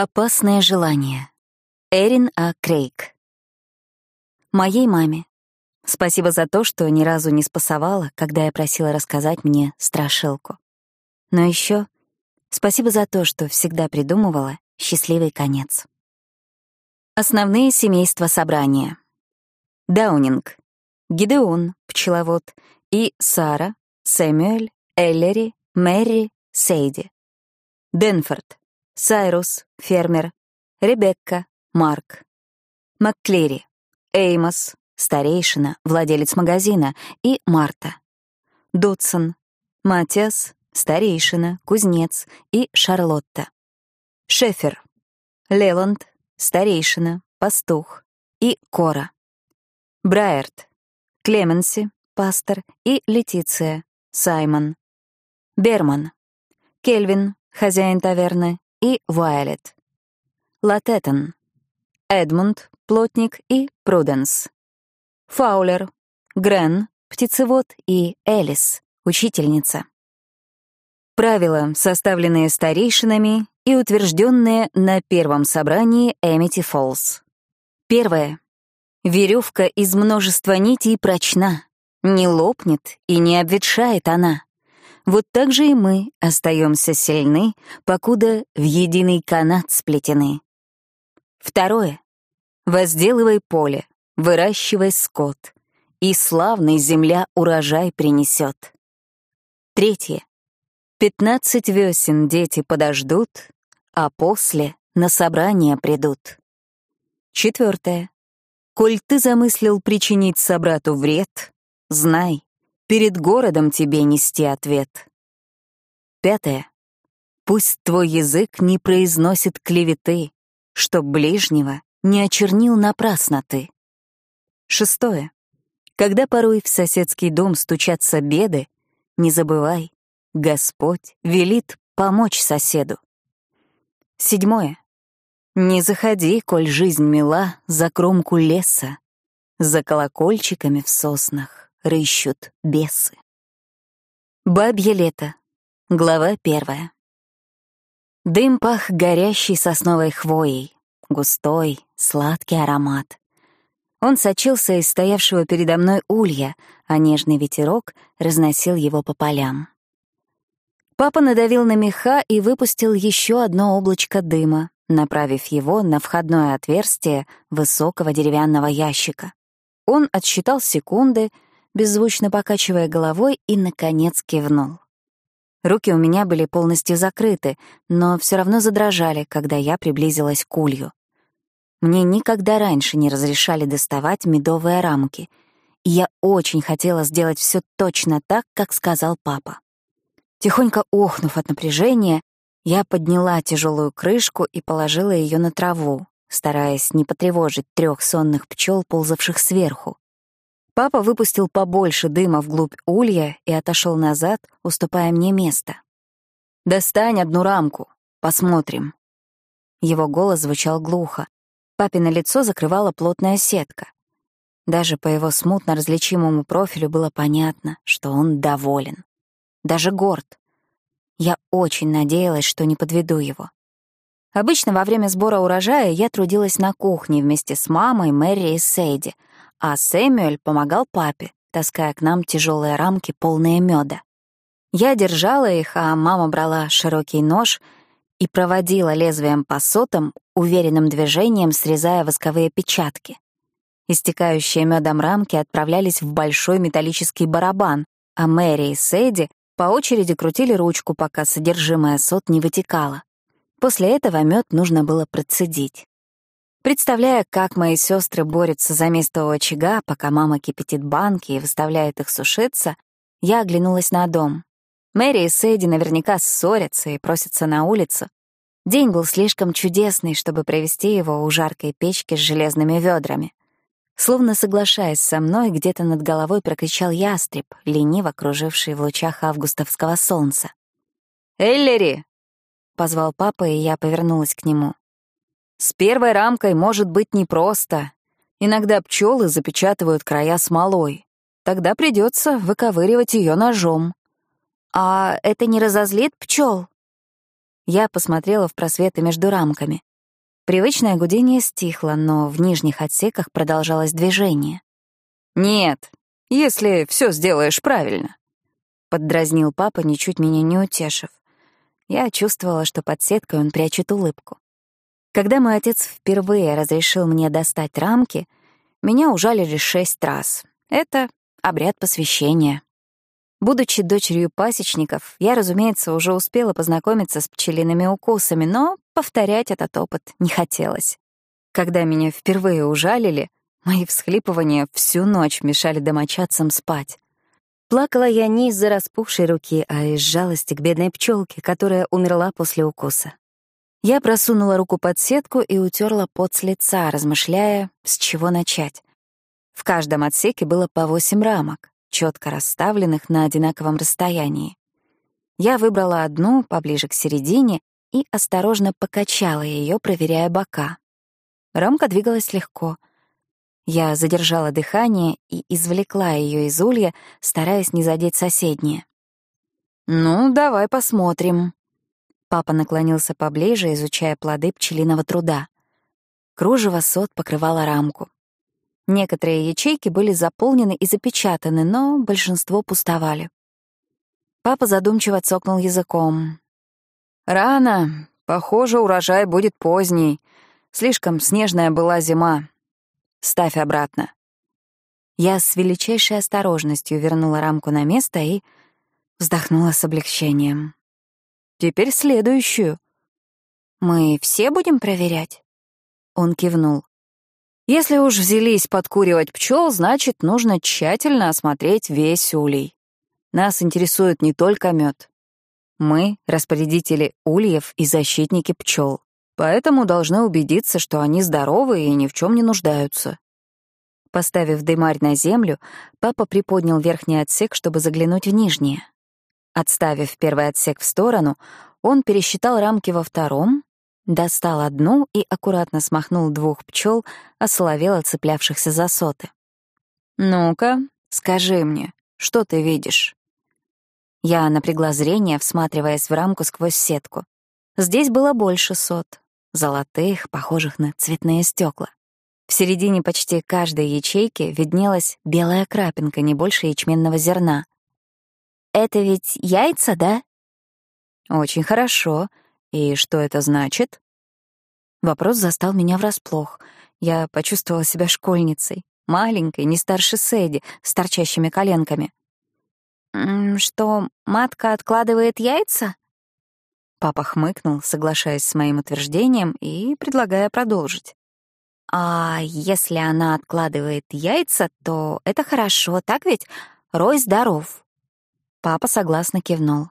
Опасное желание. Эрин А. Крейг. Моей маме. Спасибо за то, что ни разу не спасовала, когда я просила рассказать мне страшилку. Но еще спасибо за то, что всегда придумывала счастливый конец. Основные семейства собрания. Даунинг. Гидеон, пчеловод, и Сара, Сэмюэль, Эллери, Мэри, Сейди. Денфорд. Сайрус, фермер, Ребекка, Марк. МакКлири, Эймос, старейшина, владелец магазина, и Марта. Додсон, Матиас, старейшина, кузнец и Шарлотта. Шефер, Леланд, старейшина, пастух и Кора. Брайерт, Клеменси, пастор и Летиция, Саймон. Берман, Кельвин, хозяин таверны, и Вайолет. Латеттон, Эдмунд, плотник и Пруденс. Фаулер, Грен, птицевод и Элис, учительница. Правила, составленные старейшинами и утвержденные на первом собрании Эмити Фоллс. Первое. Веревка из множества нитей прочна, не лопнет и не обветшает она. Вот так же и мы остаемся сильны, покуда в единый канат сплетены. Второе. Возделывай поле, выращивай скот, и славный земля урожай принесет. Третье. Пятнадцать весен дети подождут, а после на собрание придут. Четвертое. Коль ты замыслил причинить собрату вред, знай, Перед городом тебе нести ответ. Пятое. Пусть твой язык не произносит клеветы, Чтоб ближнего не очернил напрасно ты. Шестое. Когда порой в соседский дом стучатся беды, Не забывай, Господь велит помочь соседу. Седьмое. Не заходи, коль жизнь мила, за кромку леса, За колокольчиками в соснах рыщут бесы. Бабье лето. Глава первая. Дым пах горящей сосновой хвоей, густой, сладкий аромат. Он сочился из стоявшего передо мной улья, а нежный ветерок разносил его по полям. Папа надавил на меха и выпустил еще одно облачко дыма, направив его на входное отверстие высокого деревянного ящика. Он отсчитал секунды — беззвучно покачивая головой, и, наконец, кивнул. Руки у меня были полностью закрыты, но все равно задрожали, когда я приблизилась к улью. Мне никогда раньше не разрешали доставать медовые рамки, и я очень хотела сделать все точно так, как сказал папа. Тихонько охнув от напряжения, я подняла тяжелую крышку и положила ее на траву, стараясь не потревожить трех сонных пчел, ползавших сверху. Папа выпустил побольше дыма вглубь улья и отошел назад, уступая мне место. «Достань одну рамку. Посмотрим». Его голос звучал глухо. Папино лицо закрывала плотная сетка. Даже по его смутно различимому профилю было понятно, что он доволен. Даже горд. Я очень надеялась, что не подведу его. Обычно во время сбора урожая я трудилась на кухне вместе с мамой, Мэри и Сейди — а Сэмюэль помогал папе, таская к нам тяжелые рамки, полные меда. Я держала их, а мама брала широкий нож и проводила лезвием по сотам, уверенным движением срезая восковые печатки. Истекающие медом рамки отправлялись в большой металлический барабан, а Мэри и Сэйди по очереди крутили ручку, пока содержимое сот не вытекало. После этого мед нужно было процедить. Представляя, как мои сестры борются за место у очага, пока мама кипятит банки и выставляет их сушиться, я оглянулась на дом. Мэри и Сэдди наверняка ссорятся и просятся на улицу. День был слишком чудесный, чтобы провести его у жаркой печки с железными ведрами. Словно соглашаясь со мной, где-то над головой прокричал ястреб, лениво круживший в лучах августовского солнца. «Эллери!» — позвал папа, и я повернулась к нему. С первой рамкой может быть непросто. Иногда пчелы запечатывают края смолой. Тогда придется выковыривать ее ножом. А это не разозлит пчел? Я посмотрела в просветы между рамками. Привычное гудение стихло, но в нижних отсеках продолжалось движение. «Нет, если все сделаешь правильно», — поддразнил папа, ничуть меня не утешив. Я чувствовала, что под сеткой он прячет улыбку. Когда мой отец впервые разрешил мне достать рамки, меня ужалили шесть раз. Это обряд посвящения. Будучи дочерью пасечников, я, разумеется, уже успела познакомиться с пчелиными укусами, но повторять этот опыт не хотелось. Когда меня впервые ужалили, мои всхлипывания всю ночь мешали домочадцам спать. Плакала я не из-за распухшей руки, а из жалости к бедной пчелке, которая умерла после укуса. Я просунула руку под сетку и утерла пот с лица, размышляя, с чего начать. В каждом отсеке было по восемь рамок четко расставленных на одинаковом расстоянии. Я выбрала одну поближе к середине и осторожно покачала ее, проверяя бока. Рамка двигалась легко. Я задержала дыхание и извлекла ее из улья, стараясь не задеть соседние. «Ну, давай посмотрим». Папа наклонился поближе, изучая плоды пчелиного труда. Кружево сот покрывало рамку. Некоторые ячейки были заполнены и запечатаны, но большинство пустовали. Папа задумчиво цокнул языком. «Рано. Похоже, урожай будет поздний. Слишком снежная была зима. Ставь обратно». Я с величайшей осторожностью вернула рамку на место и вздохнула с облегчением. «Теперь следующую». «Мы все будем проверять?» Он кивнул. Если уж взялись подкуривать пчел, значит, нужно тщательно осмотреть весь улей. Нас интересует не только мед. Мы — распорядители ульев и защитники пчел, поэтому должны убедиться, что они здоровы и ни в чем не нуждаются. Поставив дымарь на землю, папа приподнял верхний отсек, чтобы заглянуть в нижнее. Отставив первый отсек в сторону, он пересчитал рамки во втором, Достал одну и аккуратно смахнул двух пчел, осоловело цеплявшихся за соты. «Ну-ка, скажи мне, что ты видишь?» Я напрягла зрение, всматриваясь в рамку сквозь сетку. Здесь было больше сот, золотых, похожих на цветные стекла. В середине почти каждой ячейки виднелась белая крапинка, не больше ячменного зерна. «Это ведь яйца, да?» «Очень хорошо. И что это значит? Вопрос застал меня врасплох. Я почувствовала себя школьницей, маленькой, не старше Сэдди, с торчащими коленками. «Что, матка откладывает яйца?» Папа хмыкнул, соглашаясь с моим утверждением и предлагая продолжить. «А если она откладывает яйца, то это хорошо, так ведь? Рой здоров». Папа согласно кивнул.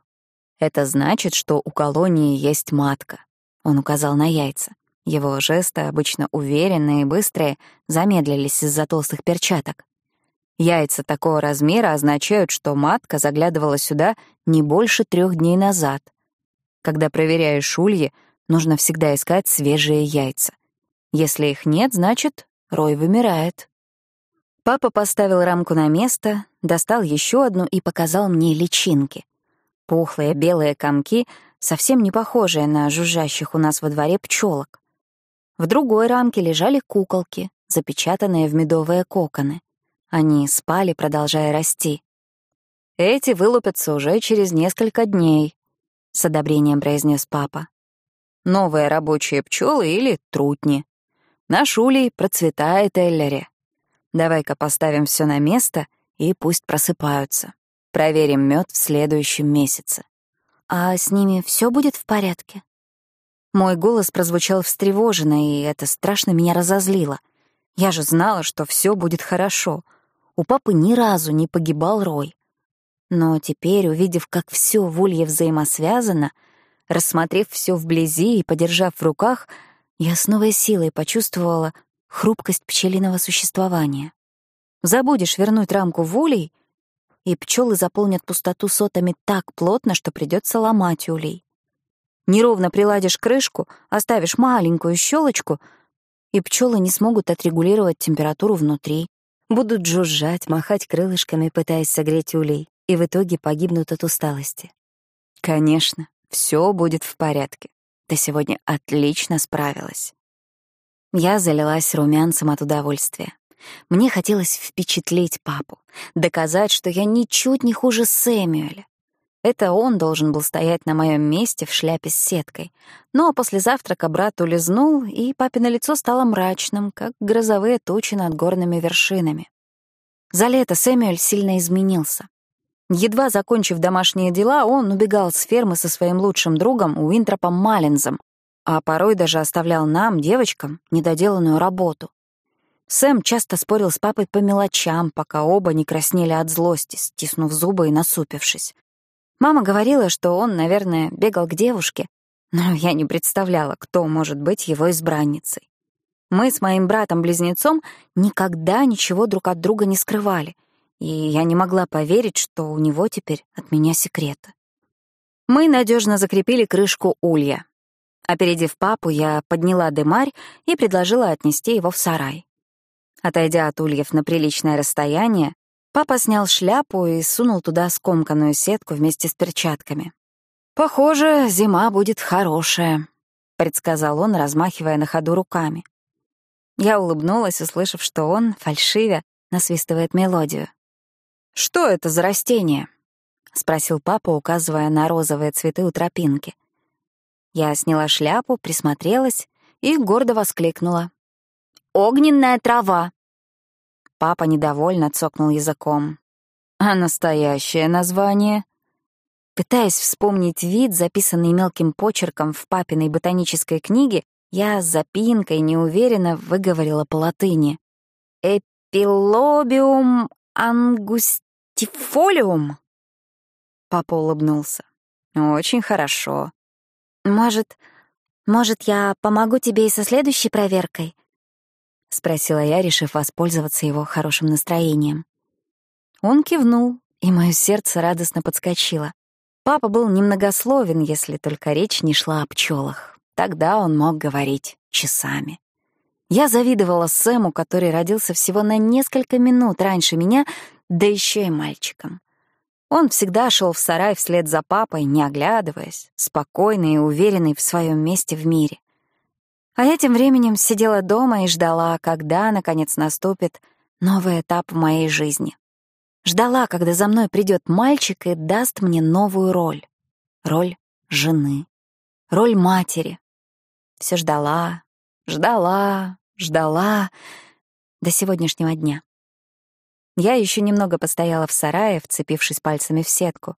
Это значит, что у колонии есть матка. Он указал на яйца. Его жесты, обычно уверенные и быстрые, замедлились из-за толстых перчаток. Яйца такого размера означают, что матка заглядывала сюда не больше трех дней назад. Когда проверяешь ульи, нужно всегда искать свежие яйца. Если их нет, значит, рой вымирает. Папа поставил рамку на место, достал еще одну и показал мне личинки — Пухлые белые комки, совсем не похожие на жужжащих у нас во дворе пчелок. В другой рамке лежали куколки, запечатанные в медовые коконы. Они спали, продолжая расти. «Эти вылупятся уже через несколько дней», — с одобрением произнес папа. «Новые рабочие пчелы или трутни. Наш улей процветает, Эллере. Давай-ка поставим все на место и пусть просыпаются». Проверим мед в следующем месяце. А с ними все будет в порядке? Мой голос прозвучал встревоженно, и это страшно меня разозлило. Я же знала, что все будет хорошо. У папы ни разу не погибал Рой. Но теперь, увидев, как все в улье взаимосвязано, рассмотрев все вблизи и подержав в руках, я с новой силой почувствовала хрупкость пчелиного существования. Забудешь вернуть рамку в и пчелы заполнят пустоту сотами так плотно, что придется ломать улей. Неровно приладишь крышку, оставишь маленькую щелочку, и пчелы не смогут отрегулировать температуру внутри, будут жужжать, махать крылышками, пытаясь согреть улей, и в итоге погибнут от усталости. Конечно, все будет в порядке. Ты сегодня отлично справилась. Я залилась румянцем от удовольствия. Мне хотелось впечатлить папу, доказать, что я ничуть не хуже Сэмюэля. Это он должен был стоять на моем месте в шляпе с сеткой. Но после завтрака брат улизнул, и папино лицо стало мрачным, как грозовые тучи над горными вершинами. За лето Сэмюэль сильно изменился. Едва закончив домашние дела, он убегал с фермы со своим лучшим другом Уинтропом Маллинзом, а порой даже оставлял нам, девочкам, недоделанную работу. Сэм часто спорил с папой по мелочам, пока оба не краснели от злости, стиснув зубы и насупившись. Мама говорила, что он, наверное, бегал к девушке, но я не представляла, кто может быть его избранницей. Мы с моим братом-близнецом никогда ничего друг от друга не скрывали — и я не могла поверить, что у него теперь от меня секреты. Мы надежно закрепили крышку улья. Опередив папу, я подняла дымарь и предложила отнести его в сарай. Отойдя от ульев на приличное расстояние, папа снял шляпу и сунул туда скомканную сетку вместе с перчатками. «Похоже, зима будет хорошая», — предсказал он, размахивая на ходу руками. Я улыбнулась, услышав, что он, фальшивя, насвистывает мелодию. «Что это за растение?» — спросил папа, указывая на розовые цветы у тропинки. Я сняла шляпу, присмотрелась и гордо воскликнула. «Огненная трава!» Папа недовольно цокнул языком. «А настоящее название?» Пытаясь вспомнить вид, записанный мелким почерком в папиной ботанической книге, я с запинкой неуверенно выговорила по латыни. «Эпилобиум ангустинум». Тифолиум?» Папа улыбнулся. «Очень хорошо. Может, может, я помогу тебе и со следующей проверкой?» — спросила я, решив воспользоваться его хорошим настроением. Он кивнул, и мое сердце радостно подскочило. Папа был немногословен, если только речь не шла о пчелах. Тогда он мог говорить часами. Я завидовала Сэму, который родился всего на несколько минут раньше меня да еще и мальчиком. Он всегда шел в сарай вслед за папой, не оглядываясь, спокойный и уверенный в своем месте в мире. А я тем временем сидела дома и ждала, когда, наконец, наступит новый этап в моей жизни. Ждала, когда за мной придет мальчик и даст мне новую роль. Роль жены. Роль матери. Все ждала, ждала, ждала до сегодняшнего дня. Я еще немного постояла в сарае, вцепившись пальцами в сетку.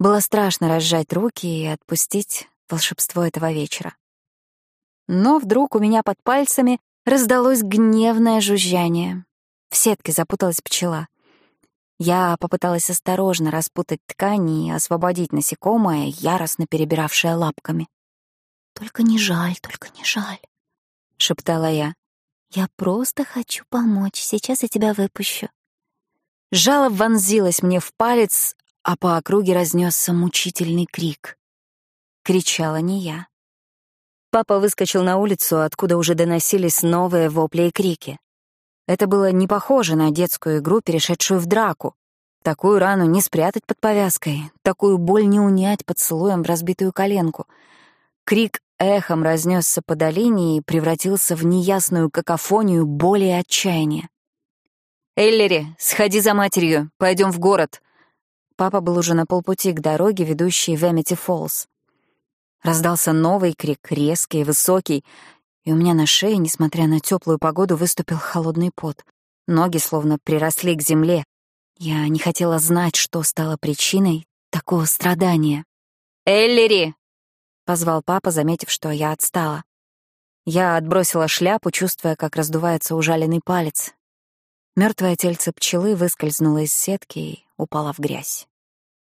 Было страшно разжать руки и отпустить волшебство этого вечера. Но вдруг у меня под пальцами раздалось гневное жужжание. В сетке запуталась пчела. Я попыталась осторожно распутать ткань и освободить насекомое, яростно перебиравшее лапками. «Только не жаль, только не жаль», — шептала я. «Я просто хочу помочь, сейчас я тебя выпущу». Жало вонзилось мне в палец, а по округе разнесся мучительный крик. Кричала не я. Папа выскочил на улицу, откуда уже доносились новые вопли и крики. Это было не похоже на детскую игру, перешедшую в драку. Такую рану не спрятать под повязкой, такую боль не унять поцелуем в разбитую коленку. Крик эхом разнесся по долине и превратился в неясную какофонию боли и отчаяния. «Эллери, сходи за матерью, пойдем в город». Папа был уже на полпути к дороге, ведущей в Эмити Фоллс. Раздался новый крик, резкий высокий, и у меня на шее, несмотря на теплую погоду, выступил холодный пот. Ноги словно приросли к земле. Я не хотела знать, что стало причиной такого страдания. «Эллери!» — позвал папа, заметив, что я отстала. Я отбросила шляпу, чувствуя, как раздувается ужаленный палец, Мертвое тельце пчелы выскользнуло из сетки и упало в грязь.